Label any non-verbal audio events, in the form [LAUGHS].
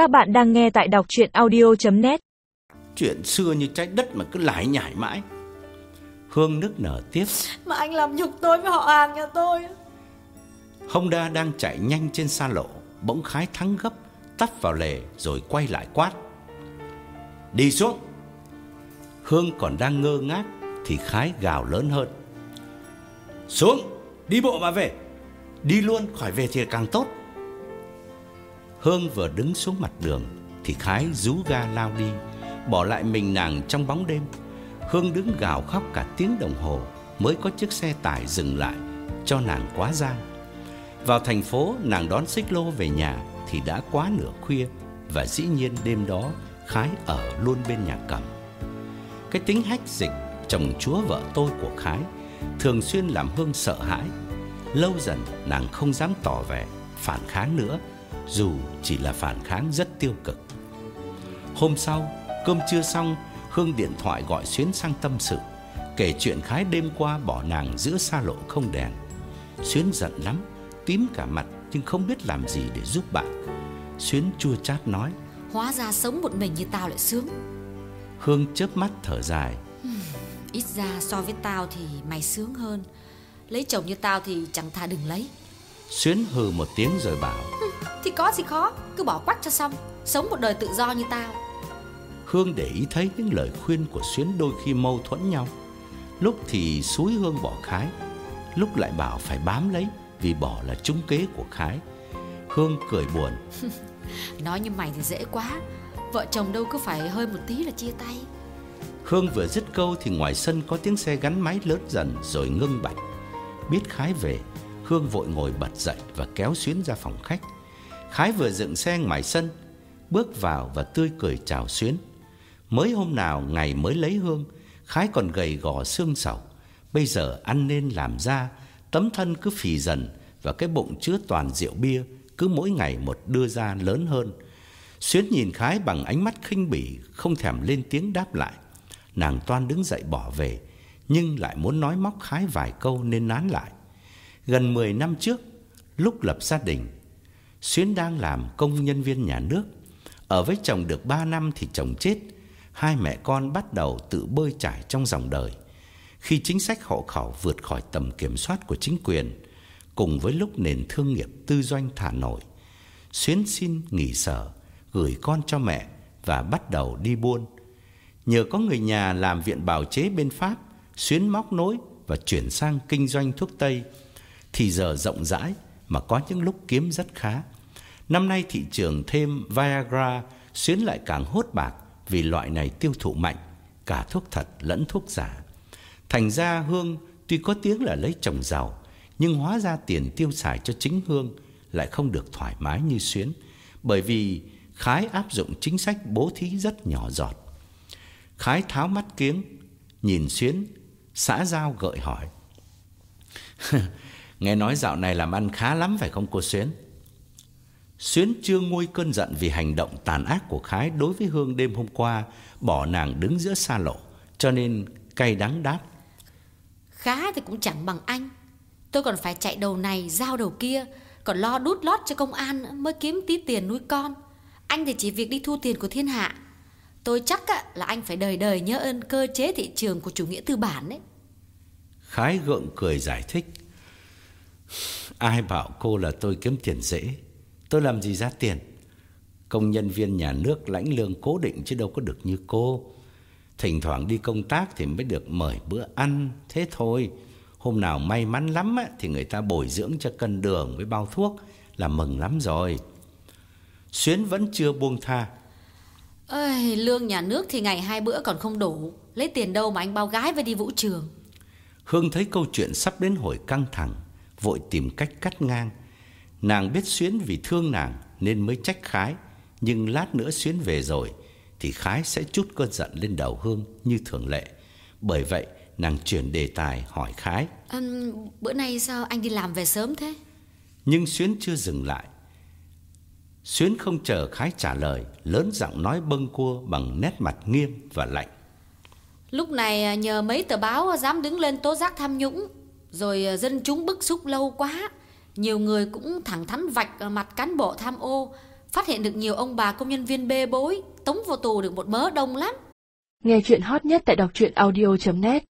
Các bạn đang nghe tại đọc chuyện audio.net Chuyện xưa như trái đất mà cứ lải nhải mãi. Hương nức nở tiếp. Mà anh làm nhục tôi với họ hàng nhà tôi. Honda đang chạy nhanh trên xa lộ Bỗng khái thắng gấp Tắt vào lề rồi quay lại quát. Đi xuống. Hương còn đang ngơ ngác Thì khái gào lớn hơn. Xuống Đi bộ mà về. Đi luôn khỏi về thì càng tốt Hương vừa đứng xuống mặt đường Thì Khái rú ga lao đi, Bỏ lại mình nàng trong bóng đêm. Hương đứng gào khóc cả tiếng đồng hồ Mới có chiếc xe tải dừng lại Cho nàng quá giang. Vào thành phố, nàng đón xích lô về nhà Thì đã quá nửa khuya Và dĩ nhiên đêm đó Khái ở luôn bên nhà cầm. Cái tính hách dịch Chồng chúa vợ tôi của Khái Thường xuyên làm Hương sợ hãi. Lâu dần nàng không dám tỏ vẻ Phản kháng nữa dù chỉ là phản kháng rất tiêu cực. Hôm sau, cơm trưa xong, Hương điện thoại gọi Xuyến sang tâm sự, kể chuyện Khái đêm qua bỏ nàng giữa xa lộ không đèn. Xuyến giận lắm, tím cả mặt nhưng không biết làm gì để giúp bạn. Xuyến chua chát nói: Hóa ra sống một mình như tao lại sướng. Hương chớp mắt thở dài. Ít ra so với tao thì mày sướng hơn. Lấy chồng như tao thì chẳng thà đừng lấy. Xuyến hừ một tiếng rồi bảo có gì khó Cứ bỏ quách cho xong Sống một đời tự do như tao. Hương để ý thấy những lời khuyên của Xuyến đôi khi mâu thuẫn nhau. Lúc thì suối Hương bỏ Khái Lúc lại bảo phải bám lấy Vì bỏ là trúng kế của Khái. Hương cười buồn. [LAUGHS] Nói như mày thì dễ quá Vợ chồng đâu cứ phải hơi một tí là chia tay. Hương vừa dứt câu thì ngoài sân có tiếng xe gắn máy lớn dần rồi ngưng bạch. Biết Khái về Hương vội ngồi bật dậy và kéo Xuyến ra phòng khách. Khái vừa dựng xe ngoài sân, bước vào và tươi cười chào Xuyến. Mới hôm nào ngày mới lấy Hương, Khái còn gầy gò xương sầu. Bây giờ ăn nên làm ra, tấm thân cứ phì dần và cái bụng chứa toàn rượu bia cứ mỗi ngày một đưa ra lớn hơn. Xuyến nhìn Khái bằng ánh mắt khinh bỉ, không thèm lên tiếng đáp lại. Nàng toan đứng dậy bỏ về, nhưng lại muốn nói móc Khái vài câu nên nán lại. Gần 10 năm trước, lúc lập gia đình, Xuyến đang làm công nhân viên nhà nước. Ở với chồng được 3 năm thì chồng chết, hai mẹ con bắt đầu tự bơi trải trong dòng đời. Khi chính sách hộ khẩu vượt khỏi tầm kiểm soát của chính quyền, cùng với lúc nền thương nghiệp tư doanh thả nổi, Xuyến xin nghỉ sở, gửi con cho mẹ và bắt đầu đi buôn. Nhờ có người nhà làm viện bào chế bên Pháp, Xuyến móc nối và chuyển sang kinh doanh thuốc Tây thì giờ rộng rãi mà có những lúc kiếm rất khá. Năm nay thị trường thêm Viagra xuyến lại càng hốt bạc vì loại này tiêu thụ mạnh, cả thuốc thật lẫn thuốc giả. Thành ra Hương tuy có tiếng là lấy chồng giàu, nhưng hóa ra tiền tiêu xài cho chính Hương lại không được thoải mái như xuyến, bởi vì Khái áp dụng chính sách bố thí rất nhỏ giọt. Khái tháo mắt kiếng, nhìn xuyến, xã giao gợi hỏi. [LAUGHS] Nghe nói dạo này làm ăn khá lắm phải không cô Xuyến? Xuyến chưa nguôi cơn giận vì hành động tàn ác của Khái đối với Hương đêm hôm qua, bỏ nàng đứng giữa xa lộ, cho nên cay đắng đáp. Khá thì cũng chẳng bằng anh. Tôi còn phải chạy đầu này, giao đầu kia, còn lo đút lót cho công an mới kiếm tí tiền nuôi con. Anh thì chỉ việc đi thu tiền của thiên hạ. Tôi chắc là anh phải đời đời nhớ ơn cơ chế thị trường của chủ nghĩa tư bản đấy. Khái gượng cười giải thích. Ai bảo cô là tôi kiếm tiền dễ? Tôi làm gì ra tiền? Công nhân viên nhà nước lãnh lương cố định chứ đâu có được như cô. Thỉnh thoảng đi công tác thì mới được mời bữa ăn. Thế thôi. Hôm nào may mắn lắm á, thì người ta bồi dưỡng cho cân đường với bao thuốc Là mừng lắm rồi. Xuyến vẫn chưa buông tha. Ơi, lương nhà nước thì ngày hai bữa còn không đủ. Lấy tiền đâu mà anh bao gái với đi vũ trường? Hương thấy câu chuyện sắp đến hồi căng thẳng vội tìm cách cắt ngang. Nàng biết Xuyến vì thương nàng nên mới trách Khái, nhưng lát nữa Xuyến về rồi thì Khái sẽ chút cơn giận lên đầu Hương như thường lệ. Bởi vậy, nàng chuyển đề tài hỏi Khái. À, bữa nay sao anh đi làm về sớm thế? Nhưng Xuyến chưa dừng lại. Xuyến không chờ Khái trả lời, lớn giọng nói bâng cua bằng nét mặt nghiêm và lạnh. Lúc này nhờ mấy tờ báo dám đứng lên tố giác tham nhũng rồi ờ, dân chúng bức xúc lâu quá. Nhiều người cũng thẳng thắn vạch mặt cán bộ tham ô. Phát hiện được nhiều ông bà công nhân viên bê bối, Tống vô tù được một mớ đông lắm. Nghe chuyện hot nhất tại đọc truyện audio.net